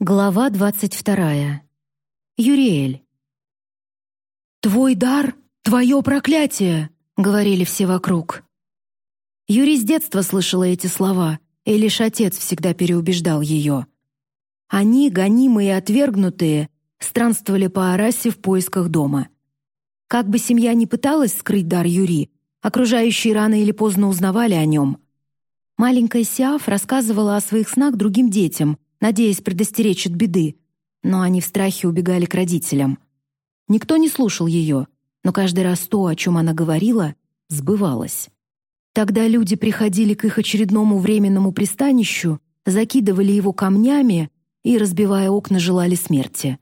Глава двадцать вторая. Юриэль. «Твой дар — твое проклятие!» — говорили все вокруг. Юри с детства слышала эти слова, и лишь отец всегда переубеждал ее. Они, гонимые и отвергнутые, странствовали по Арасе в поисках дома. Как бы семья ни пыталась скрыть дар Юри, окружающие рано или поздно узнавали о нем. Маленькая Сиаф рассказывала о своих снах другим детям — надеясь предостеречь от беды, но они в страхе убегали к родителям. Никто не слушал ее, но каждый раз то, о чем она говорила, сбывалось. Тогда люди приходили к их очередному временному пристанищу, закидывали его камнями и, разбивая окна, желали смерти.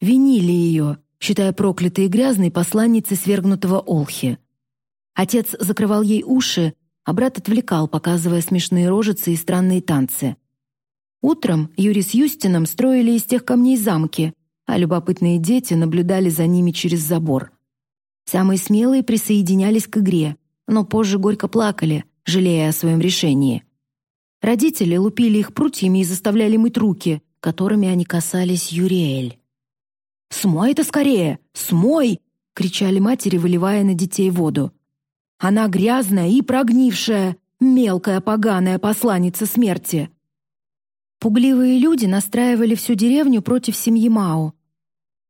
Винили ее, считая проклятой и грязной посланницей свергнутого Олхи. Отец закрывал ей уши, а брат отвлекал, показывая смешные рожицы и странные танцы — Утром Юрий с Юстином строили из тех камней замки, а любопытные дети наблюдали за ними через забор. Самые смелые присоединялись к игре, но позже горько плакали, жалея о своем решении. Родители лупили их прутьями и заставляли мыть руки, которыми они касались Юриэль. «Смой это скорее! Смой!» — кричали матери, выливая на детей воду. «Она грязная и прогнившая, мелкая поганая посланница смерти!» Пугливые люди настраивали всю деревню против семьи Мао.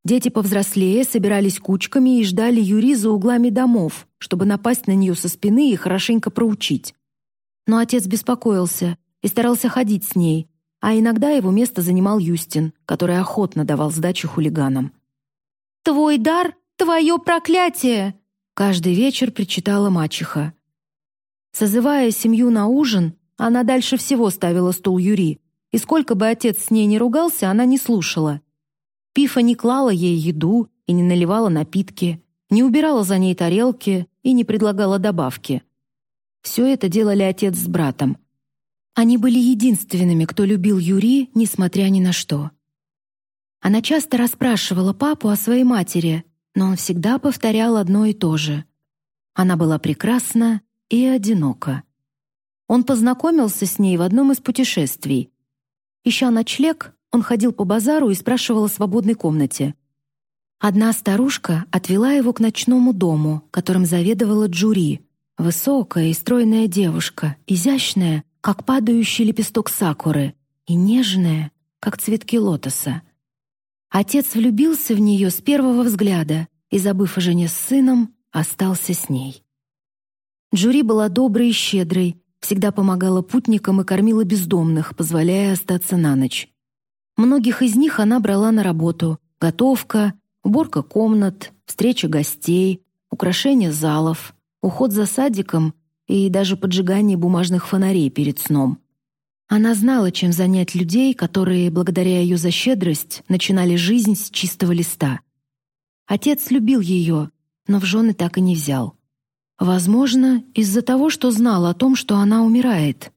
Дети повзрослее собирались кучками и ждали Юри за углами домов, чтобы напасть на нее со спины и хорошенько проучить. Но отец беспокоился и старался ходить с ней, а иногда его место занимал Юстин, который охотно давал сдачу хулиганам. «Твой дар — твое проклятие!» Каждый вечер причитала мачеха. Созывая семью на ужин, она дальше всего ставила стул Юри, и сколько бы отец с ней не ругался, она не слушала. Пифа не клала ей еду и не наливала напитки, не убирала за ней тарелки и не предлагала добавки. Все это делали отец с братом. Они были единственными, кто любил Юри, несмотря ни на что. Она часто расспрашивала папу о своей матери, но он всегда повторял одно и то же. Она была прекрасна и одинока. Он познакомился с ней в одном из путешествий, Ища ночлег, он ходил по базару и спрашивал о свободной комнате. Одна старушка отвела его к ночному дому, которым заведовала Джури, высокая и стройная девушка, изящная, как падающий лепесток сакуры, и нежная, как цветки лотоса. Отец влюбился в нее с первого взгляда и, забыв о жене с сыном, остался с ней. Джури была доброй и щедрой, всегда помогала путникам и кормила бездомных, позволяя остаться на ночь. Многих из них она брала на работу: готовка, уборка комнат, встреча гостей, украшение залов, уход за садиком и даже поджигание бумажных фонарей перед сном. Она знала, чем занять людей, которые, благодаря ее за щедрость, начинали жизнь с чистого листа. Отец любил ее, но в жены так и не взял. Возможно, из-за того, что знал о том, что она умирает.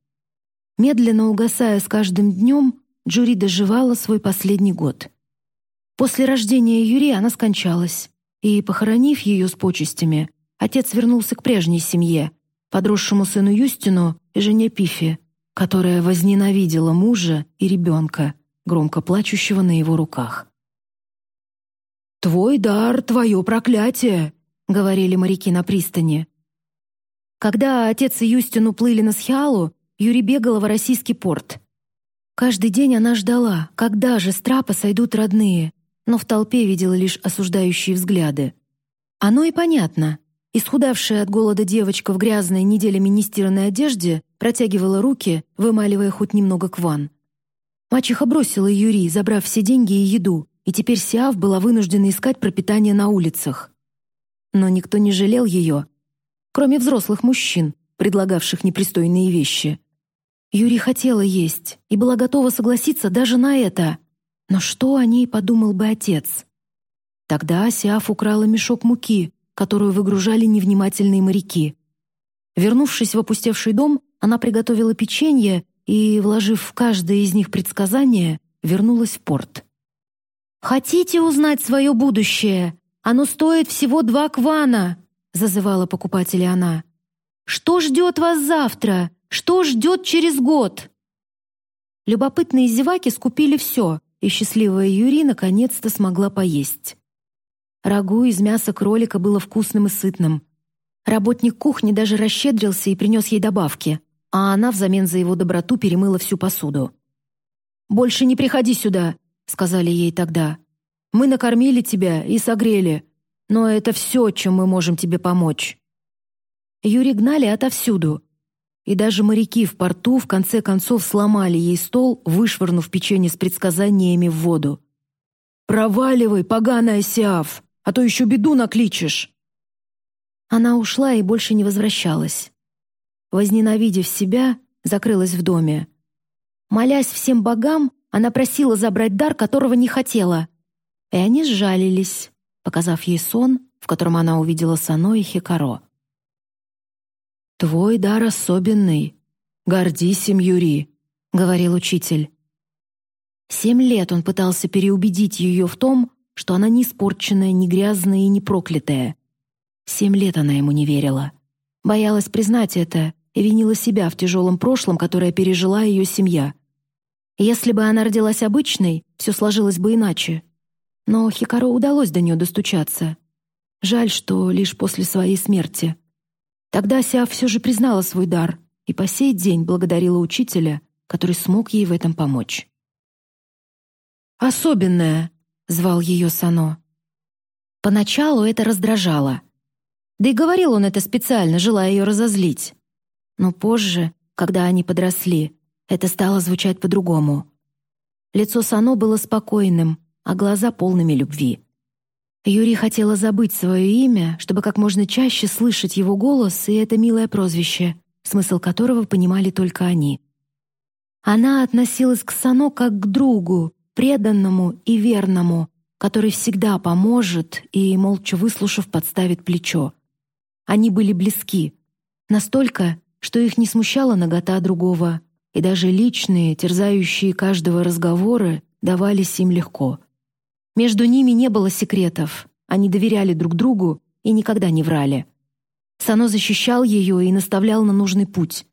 Медленно угасая с каждым днем, Джури доживала свой последний год. После рождения Юри она скончалась, и, похоронив ее с почестями, отец вернулся к прежней семье, подросшему сыну Юстину и жене Пифи, которая возненавидела мужа и ребенка, громко плачущего на его руках. «Твой дар — твое проклятие», — говорили моряки на пристани. Когда отец и Юстин уплыли на Схиалу, Юри бегала в российский порт. Каждый день она ждала, когда же с трапа сойдут родные, но в толпе видела лишь осуждающие взгляды. Оно и понятно. Исхудавшая от голода девочка в грязной, неделями нестиранной одежде протягивала руки, вымаливая хоть немного кван. Мачеха бросила Юри, забрав все деньги и еду, и теперь Сиав была вынуждена искать пропитание на улицах. Но никто не жалел ее, кроме взрослых мужчин, предлагавших непристойные вещи. Юри хотела есть и была готова согласиться даже на это. Но что о ней подумал бы отец? Тогда Асиаф украла мешок муки, которую выгружали невнимательные моряки. Вернувшись в опустевший дом, она приготовила печенье и, вложив в каждое из них предсказание, вернулась в порт. «Хотите узнать свое будущее? Оно стоит всего два квана!» — зазывала покупателей она. «Что ждет вас завтра? Что ждет через год?» Любопытные зеваки скупили все и счастливая Юри наконец-то смогла поесть. Рагу из мяса кролика было вкусным и сытным. Работник кухни даже расщедрился и принес ей добавки, а она взамен за его доброту перемыла всю посуду. «Больше не приходи сюда», — сказали ей тогда. «Мы накормили тебя и согрели, но это все, чем мы можем тебе помочь». Юри гнали отовсюду, и даже моряки в порту в конце концов сломали ей стол, вышвырнув печенье с предсказаниями в воду. «Проваливай, поганая Сиаф, а то еще беду накличешь!» Она ушла и больше не возвращалась. Возненавидев себя, закрылась в доме. Молясь всем богам, она просила забрать дар, которого не хотела. И они сжалились, показав ей сон, в котором она увидела Сано и Хикаро. «Твой дар особенный. Гордись им, Юри», — говорил учитель. Семь лет он пытался переубедить ее в том, что она не испорченная, не грязная и не проклятая. Семь лет она ему не верила. Боялась признать это и винила себя в тяжелом прошлом, которое пережила ее семья. Если бы она родилась обычной, все сложилось бы иначе. Но Хикаро удалось до нее достучаться. Жаль, что лишь после своей смерти. Тогда Ся все же признала свой дар и по сей день благодарила учителя, который смог ей в этом помочь. «Особенная», — звал ее Сано. Поначалу это раздражало. Да и говорил он это специально, желая ее разозлить. Но позже, когда они подросли, это стало звучать по-другому. Лицо Сано было спокойным, а глаза полными любви. Юрий хотела забыть свое имя, чтобы как можно чаще слышать его голос и это милое прозвище, смысл которого понимали только они. Она относилась к Сано как к другу, преданному и верному, который всегда поможет и, молча выслушав, подставит плечо. Они были близки, настолько, что их не смущала нагота другого, и даже личные, терзающие каждого разговоры давались им легко. Между ними не было секретов, они доверяли друг другу и никогда не врали. Сано защищал ее и наставлял на нужный путь.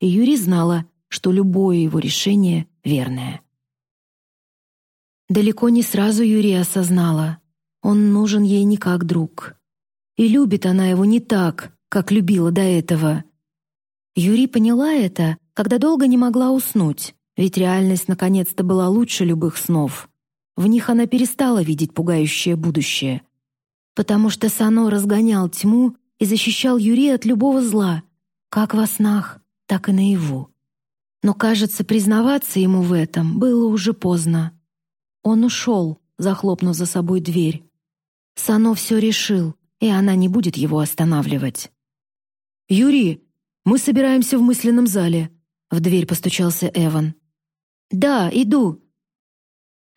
И Юри знала, что любое его решение верное. Далеко не сразу Юри осознала. Он нужен ей не как друг. И любит она его не так, как любила до этого. Юри поняла это, когда долго не могла уснуть, ведь реальность наконец-то была лучше любых снов. В них она перестала видеть пугающее будущее. Потому что Сано разгонял тьму и защищал Юри от любого зла, как во снах, так и наяву. Но, кажется, признаваться ему в этом было уже поздно. Он ушел, захлопнув за собой дверь. Сано все решил, и она не будет его останавливать. «Юрий, мы собираемся в мысленном зале», — в дверь постучался Эван. «Да, иду».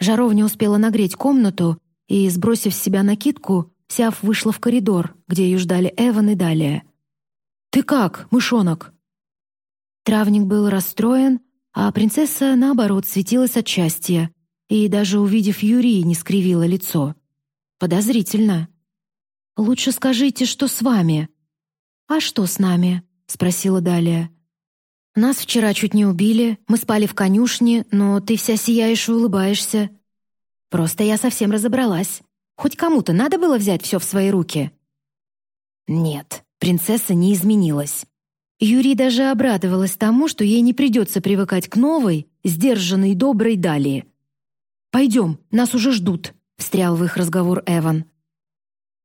Жаровня успела нагреть комнату, и, сбросив с себя накидку, Сяв вышла в коридор, где ее ждали Эван и Далия. «Ты как, мышонок?» Травник был расстроен, а принцесса, наоборот, светилась от счастья и, даже увидев Юрия, не скривила лицо. Подозрительно. «Лучше скажите, что с вами?» «А что с нами?» — спросила Далия. «Нас вчера чуть не убили, мы спали в конюшне, но ты вся сияешь и улыбаешься. Просто я совсем разобралась. Хоть кому-то надо было взять все в свои руки?» Нет, принцесса не изменилась. Юрий даже обрадовалась тому, что ей не придется привыкать к новой, сдержанной, доброй Далии. «Пойдем, нас уже ждут», — встрял в их разговор Эван.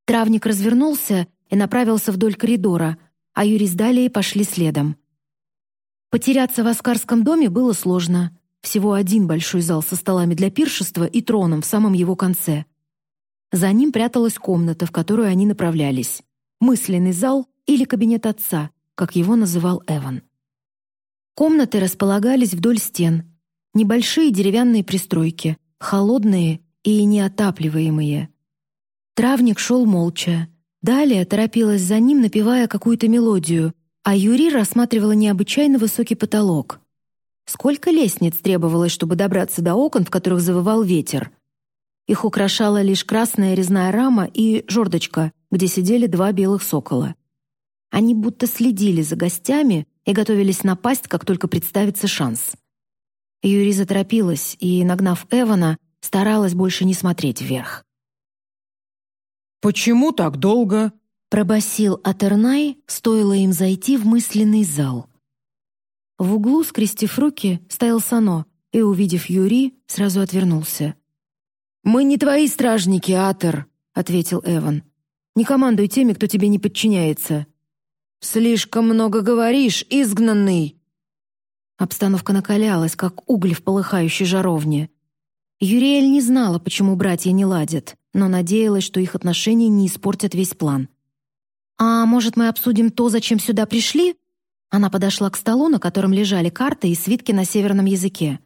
Травник развернулся и направился вдоль коридора, а Юрий с Далией пошли следом. Потеряться в Аскарском доме было сложно. Всего один большой зал со столами для пиршества и троном в самом его конце. За ним пряталась комната, в которую они направлялись. Мысленный зал или кабинет отца, как его называл Эван. Комнаты располагались вдоль стен. Небольшие деревянные пристройки, холодные и неотапливаемые. Травник шел молча, Далее торопилась за ним, напевая какую-то мелодию, а Юри рассматривала необычайно высокий потолок. Сколько лестниц требовалось, чтобы добраться до окон, в которых завывал ветер? Их украшала лишь красная резная рама и жердочка, где сидели два белых сокола. Они будто следили за гостями и готовились напасть, как только представится шанс. Юри заторопилась и, нагнав Эвана, старалась больше не смотреть вверх. «Почему так долго?» — пробасил Атернай, стоило им зайти в мысленный зал. В углу, скрестив руки, стоял Сано и, увидев Юри, сразу отвернулся. «Мы не твои стражники, Атер», — ответил Эван. «Не командуй теми, кто тебе не подчиняется». «Слишком много говоришь, изгнанный!» Обстановка накалялась, как уголь в полыхающей жаровне. Юриэль не знала, почему братья не ладят, но надеялась, что их отношения не испортят весь план. «А может, мы обсудим то, зачем сюда пришли?» Она подошла к столу, на котором лежали карты и свитки на северном языке.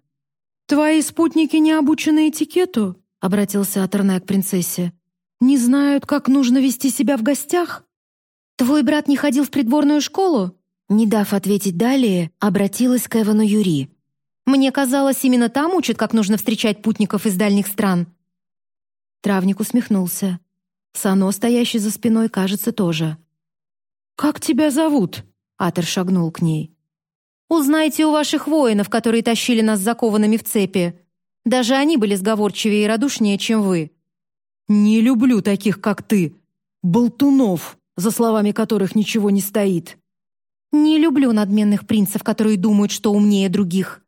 «Твои спутники не обучены этикету?» — обратился Атернай к принцессе. «Не знают, как нужно вести себя в гостях?» «Твой брат не ходил в придворную школу?» Не дав ответить далее, обратилась к Эвану Юри. «Мне казалось, именно там учат, как нужно встречать путников из дальних стран». Травник усмехнулся. Сано, стоящий за спиной, кажется, тоже. «Как тебя зовут?» Атер шагнул к ней. «Узнайте у ваших воинов, которые тащили нас закованными в цепи. Даже они были сговорчивее и радушнее, чем вы». «Не люблю таких, как ты. Болтунов, за словами которых ничего не стоит». Не люблю надменных принцев, которые думают, что умнее других.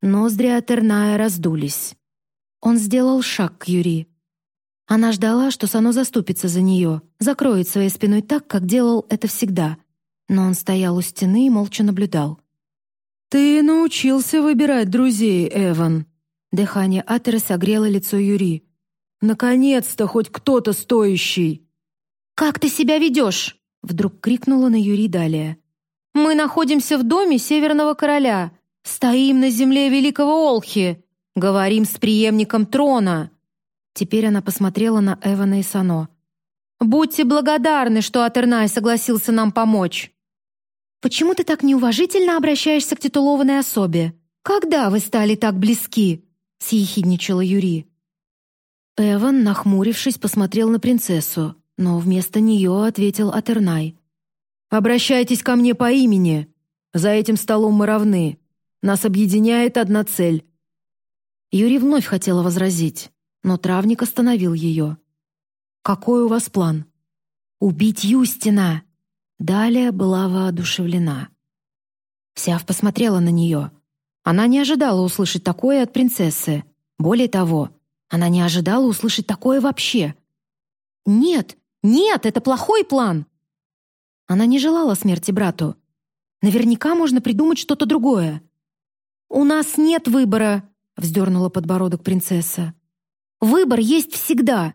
Ноздри Атерная раздулись. Он сделал шаг к Юри. Она ждала, что Сано заступится за нее, закроет своей спиной так, как делал это всегда. Но он стоял у стены и молча наблюдал. «Ты научился выбирать друзей, Эван». Дыхание Атера согрело лицо Юри. «Наконец-то хоть кто-то стоящий!» «Как ты себя ведешь?» Вдруг крикнула на Юри далее. «Мы находимся в доме Северного Короля. Стоим на земле Великого Олхи. Говорим с преемником трона». Теперь она посмотрела на Эвана и Сано. «Будьте благодарны, что Атернай согласился нам помочь». «Почему ты так неуважительно обращаешься к титулованной особе? Когда вы стали так близки?» — съехидничала Юри. Эван, нахмурившись, посмотрел на принцессу, но вместо нее ответил Атернай. «Обращайтесь ко мне по имени. За этим столом мы равны. Нас объединяет одна цель». Юрий вновь хотела возразить, но травник остановил ее. «Какой у вас план?» «Убить Юстина!» Далее была воодушевлена. Сяв посмотрела на нее. Она не ожидала услышать такое от принцессы. Более того, она не ожидала услышать такое вообще. «Нет, нет, это плохой план!» Она не желала смерти брату. Наверняка можно придумать что-то другое. «У нас нет выбора», — вздернула подбородок принцесса. «Выбор есть всегда».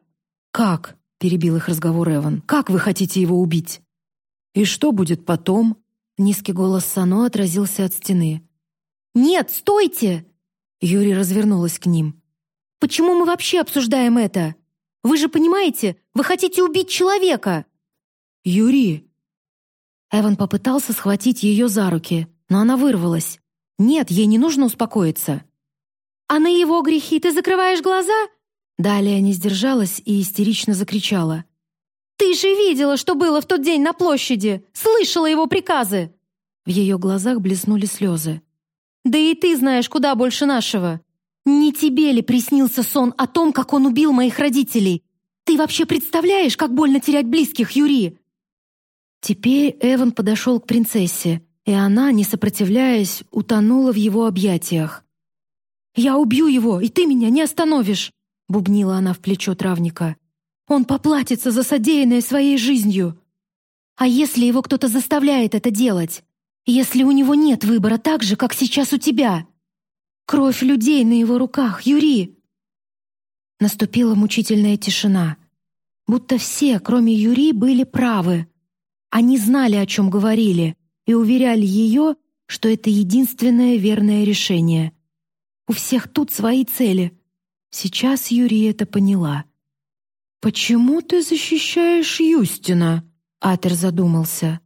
«Как?» — перебил их разговор Эван. «Как вы хотите его убить?» «И что будет потом?» Низкий голос Сано отразился от стены. «Нет, стойте!» Юрий развернулась к ним. «Почему мы вообще обсуждаем это? Вы же понимаете, вы хотите убить человека!» «Юрий!» Эван попытался схватить ее за руки, но она вырвалась. «Нет, ей не нужно успокоиться». «А на его грехи ты закрываешь глаза?» Далее не сдержалась и истерично закричала. «Ты же видела, что было в тот день на площади! Слышала его приказы!» В ее глазах блеснули слезы. «Да и ты знаешь куда больше нашего. Не тебе ли приснился сон о том, как он убил моих родителей? Ты вообще представляешь, как больно терять близких, Юри?» Теперь Эван подошел к принцессе, и она, не сопротивляясь, утонула в его объятиях. «Я убью его, и ты меня не остановишь!» — бубнила она в плечо травника. «Он поплатится за содеянное своей жизнью!» «А если его кто-то заставляет это делать? Если у него нет выбора так же, как сейчас у тебя?» Кровь людей на его руках, Юри!» Наступила мучительная тишина. Будто все, кроме Юри, были правы. Они знали, о чем говорили, и уверяли ее, что это единственное верное решение. У всех тут свои цели. Сейчас Юри это поняла. «Почему ты защищаешь Юстина?» Атер задумался.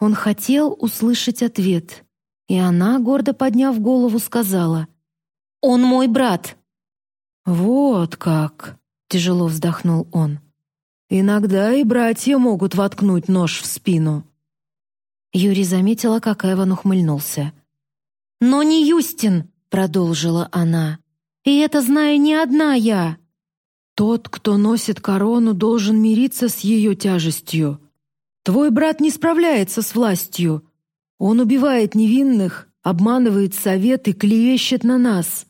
Он хотел услышать ответ — и она, гордо подняв голову, сказала, «Он мой брат». «Вот как!» — тяжело вздохнул он. «Иногда и братья могут воткнуть нож в спину». Юрий заметила, как Эван ухмыльнулся. «Но не Юстин!» — продолжила она. И это знаю не одна я. Тот, кто носит корону, должен мириться с ее тяжестью. Твой брат не справляется с властью. Он убивает невинных, обманывает совет и клевещет на нас.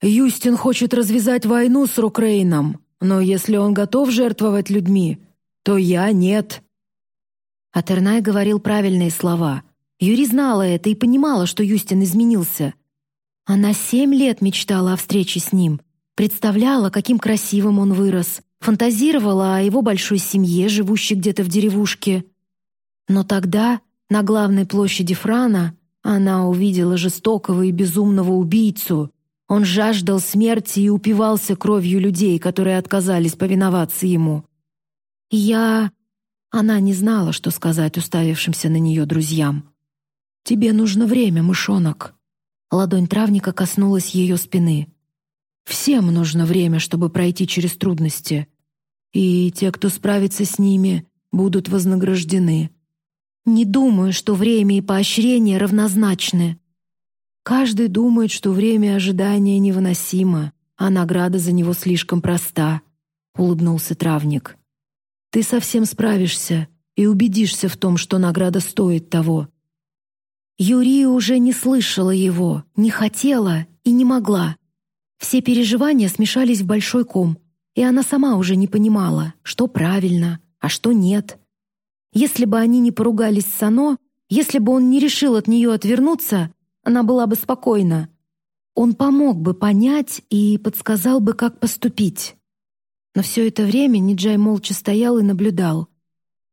Юстин хочет развязать войну с Рукрейном, но если он готов жертвовать людьми, то я нет». Атернай говорил правильные слова. Юри знала это и понимала, что Юстин изменился. Она семь лет мечтала о встрече с ним, представляла, каким красивым он вырос, фантазировала о его большой семье, живущей где-то в деревушке. Но тогда, на главной площади Франа, она увидела жестокого и безумного убийцу. Он жаждал смерти и упивался кровью людей, которые отказались повиноваться ему. «Я...» Она не знала, что сказать уставившимся на нее друзьям. «Тебе нужно время, мышонок». Ладонь травника коснулась ее спины. «Всем нужно время, чтобы пройти через трудности. И те, кто справится с ними, будут вознаграждены. Не думаю, что время и поощрение равнозначны. Каждый думает, что время ожидания невыносимо, а награда за него слишком проста», — улыбнулся травник. Ты совсем справишься и убедишься в том, что награда стоит того. Юрия уже не слышала его, не хотела и не могла. Все переживания смешались в большой ком, и она сама уже не понимала, что правильно, а что нет. Если бы они не поругались с Сано, если бы он не решил от нее отвернуться, она была бы спокойна. Он помог бы понять и подсказал бы, как поступить. Но все это время Ниджай молча стоял и наблюдал.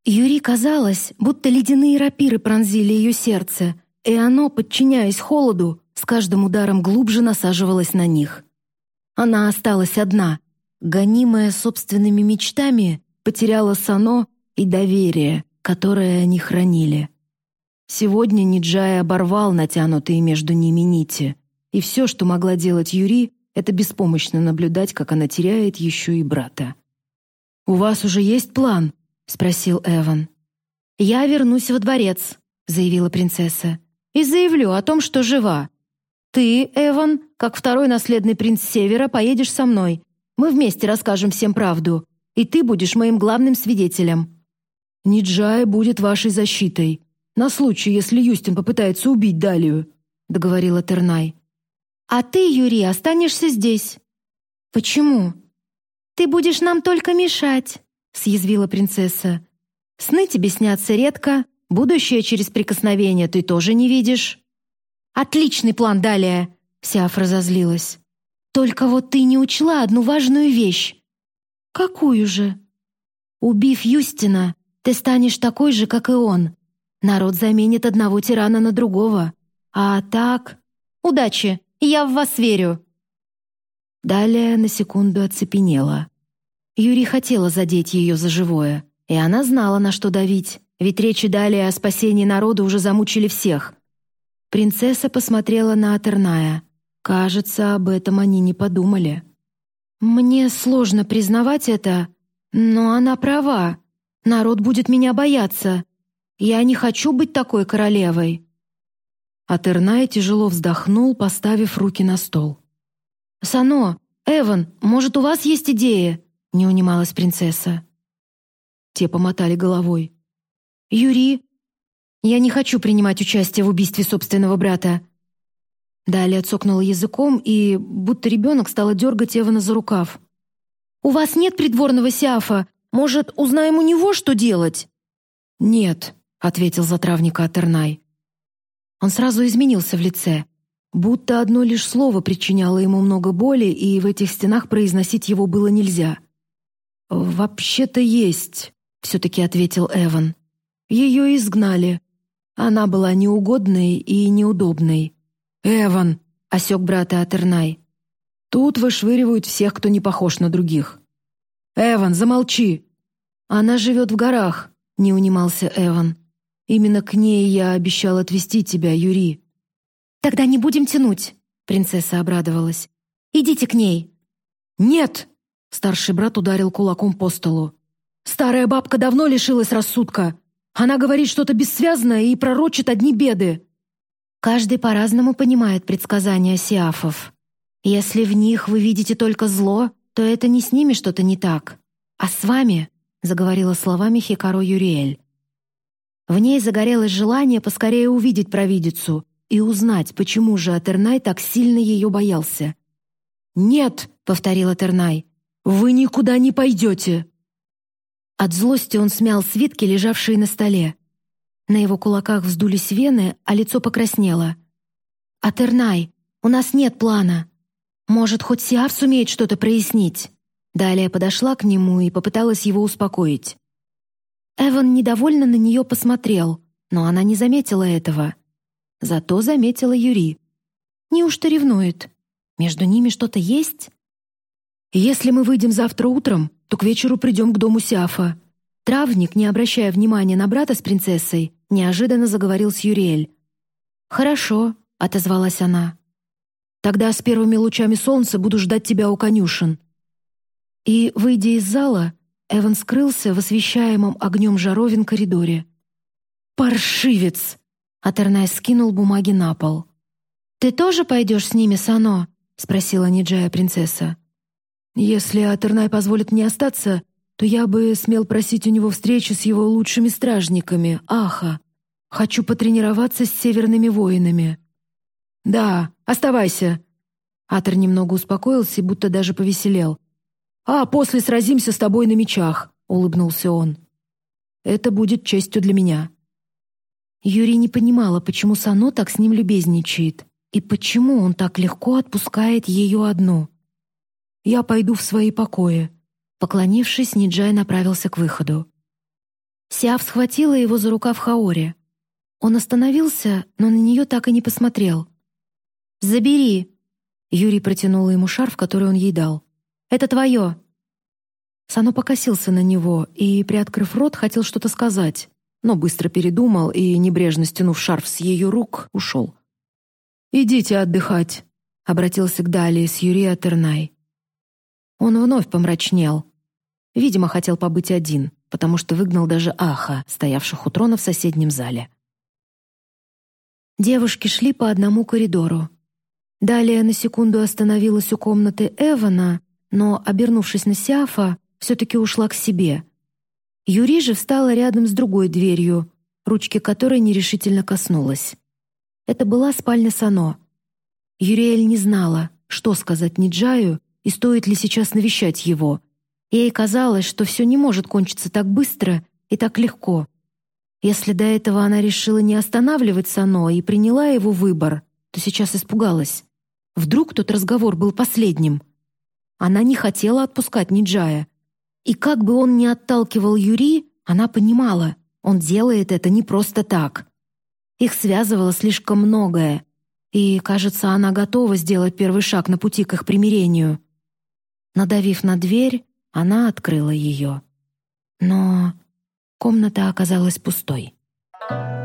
Юри казалось, будто ледяные рапиры пронзили ее сердце, и оно, подчиняясь холоду, с каждым ударом глубже насаживалось на них. Она осталась одна, гонимая собственными мечтами, потеряла Сано и доверие, которое они хранили. Сегодня Ниджай оборвал натянутые между ними нити, и все, что могла делать Юри, это беспомощно наблюдать, как она теряет еще и брата. «У вас уже есть план?» — спросил Эван. «Я вернусь во дворец», — заявила принцесса, «и заявлю о том, что жива. Ты, Эван, как второй наследный принц Севера, поедешь со мной. Мы вместе расскажем всем правду, и ты будешь моим главным свидетелем». «Ниджай будет вашей защитой, на случай, если Юстин попытается убить Далию», — договорила Тернай. А ты, Юрий, останешься здесь. Почему? Ты будешь нам только мешать, съязвила принцесса. Сны тебе снятся редко, будущее через прикосновение ты тоже не видишь. Отличный план, Далия, Сиаф разозлилась. Только вот ты не учла одну важную вещь. Какую же? Убив Юстина, ты станешь такой же, как и он. Народ заменит одного тирана на другого. А так... Удачи! Я в вас верю». Далее на секунду оцепенела. Юрий хотела задеть ее за живое, и она знала, на что давить, ведь речи далее о спасении народа уже замучили всех. Принцесса посмотрела на Атерная. Кажется, об этом они не подумали. «Мне сложно признавать это, но она права. Народ будет меня бояться. Я не хочу быть такой королевой». Атернай тяжело вздохнул, поставив руки на стол. «Сано, Эван, может, у вас есть идея?» — не унималась принцесса. Те помотали головой. «Юри, я не хочу принимать участие в убийстве собственного брата». Далее цокнула языком и, будто ребенок, стала дергать Эвана за рукав. «У вас нет придворного сиафа? Может, узнаем у него, что делать?» «Нет», — ответил затравника Атернай. Он сразу изменился в лице, будто одно лишь слово причиняло ему много боли, и в этих стенах произносить его было нельзя. «Вообще-то есть», — все-таки ответил Эван. «Ее изгнали. Она была неугодной и неудобной». «Эван!» — осек брата Атернай. «Тут вышвыривают всех, кто не похож на других». «Эван, замолчи!» «Она живет в горах», — не унимался Эван. Именно к ней я обещал отвезти тебя, Юри». «Тогда не будем тянуть», — принцесса обрадовалась. «Идите к ней». «Нет!» — старший брат ударил кулаком по столу. «Старая бабка давно лишилась рассудка. Она говорит что-то бессвязное и пророчит одни беды». Каждый по-разному понимает предсказания сиафов. Если в них вы видите только зло, то это не с ними что-то не так, а с вами, заговорила словами Хикаро Юриэль. В ней загорелось желание поскорее увидеть провидицу и узнать, почему же Атернай так сильно ее боялся. «Нет», — повторила Тернай, — «вы никуда не пойдете». От злости он смял свитки, лежавшие на столе. На его кулаках вздулись вены, а лицо покраснело. «Атернай, у нас нет плана. Может, хоть Сиав сумеет что-то прояснить?» Далее подошла к нему и попыталась его успокоить. Эван недовольно на нее посмотрел, но она не заметила этого. Зато заметила Юри. Неужто ревнует? Между ними что-то есть? Если мы выйдем завтра утром, то к вечеру придем к дому Сиафа. Травник, не обращая внимания на брата с принцессой, неожиданно заговорил с Юриэль. «Хорошо», — отозвалась она. «Тогда с первыми лучами солнца буду ждать тебя у конюшен». И, выйдя из зала, Эван скрылся в освещаемом огнем жаровин коридоре. «Паршивец!» — Атернай скинул бумаги на пол. «Ты тоже пойдешь с ними, Сано?» — спросила Ниджая принцесса. «Если Атернай позволит мне остаться, то я бы смел просить у него встречи с его лучшими стражниками, Аха. Хочу потренироваться с северными воинами». «Да, оставайся». Атер немного успокоился и будто даже повеселел. «А после сразимся с тобой на мечах», — улыбнулся он. «Это будет честью для меня». Юрий не понимала, почему Сано так с ним любезничает и почему он так легко отпускает ее одну. «Я пойду в свои покои», — поклонившись, Ниджай направился к выходу. Сиав схватила его за рукав Хаори. Он остановился, но на нее так и не посмотрел. «Забери!» Юрий протянула ему шарф, который он ей дал. Это твое!» Сано покосился на него и, приоткрыв рот, хотел что-то сказать, но быстро передумал и, небрежно стянув шарф с ее рук, ушел. «Идите отдыхать», — обратился к Далии с Юрия Тернай. Он вновь помрачнел. Видимо, хотел побыть один, потому что выгнал даже Аха, стоявших у трона в соседнем зале. Девушки шли по одному коридору. Далее на секунду остановилась у комнаты Эвана но, обернувшись на Сиафа, все-таки ушла к себе. Юри же встала рядом с другой дверью, ручки которой нерешительно коснулась. Это была спальня Сано. Юриэль не знала, что сказать Ниджаю и стоит ли сейчас навещать его. Ей казалось, что все не может кончиться так быстро и так легко. Если до этого она решила не останавливать Сано и приняла его выбор, то сейчас испугалась. Вдруг тот разговор был последним — она не хотела отпускать Ниджая. И как бы он ни отталкивал Юри, она понимала, он делает это не просто так. Их связывало слишком многое, и, кажется, она готова сделать первый шаг на пути к их примирению. Надавив на дверь, она открыла ее. Но комната оказалась пустой. Thank you.